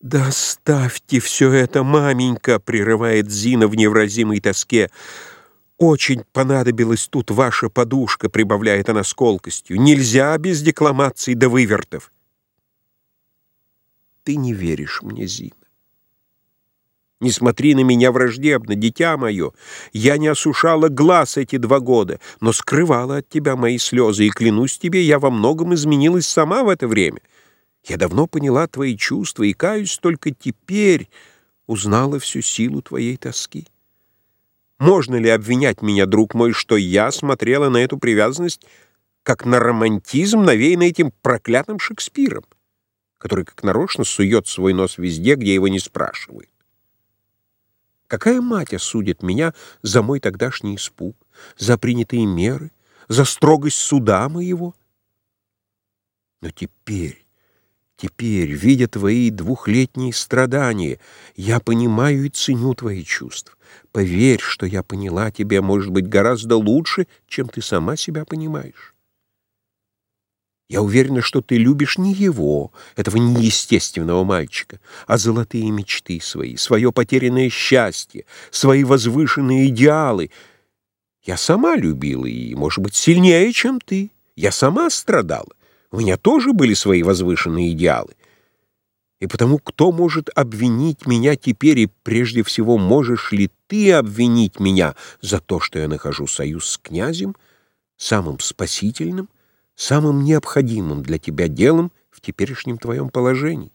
«Да оставьте все это, маменька!» — прерывает Зина в невразимой тоске. «Очень понадобилась тут ваша подушка», — прибавляет она с колкостью. «Нельзя без декламаций да вывертов». Ты не веришь мне, Зина. Не смотри на меня враждебно, дитя мое. Я не осушала глаз эти два года, но скрывала от тебя мои слезы, и, клянусь тебе, я во многом изменилась сама в это время. Я давно поняла твои чувства и, каюсь, только теперь узнала всю силу твоей тоски. Можно ли обвинять меня, друг мой, что я смотрела на эту привязанность как на романтизм, навеянный этим проклятым Шекспиром, который как нарочно сует свой нос везде, где его не спрашивают? Какая мать осудит меня за мой тогдашний испуг, за принятые меры, за строгость суда моего? Но теперь, теперь, видя твои двухлетние страдания, я понимаю и ценю твои чувства. Поверь, что я поняла тебя, может быть, гораздо лучше, чем ты сама себя понимаешь. Я уверена, что ты любишь не его, этого неестественного мальчика, а золотые мечты свои, свое потерянное счастье, свои возвышенные идеалы. Я сама любила и, может быть, сильнее, чем ты. Я сама страдала. У меня тоже были свои возвышенные идеалы. И потому кто может обвинить меня теперь, и прежде всего можешь ли ты обвинить меня за то, что я нахожу союз с князем, самым спасительным, самым необходимым для тебя делом в теперешнем твоем положении.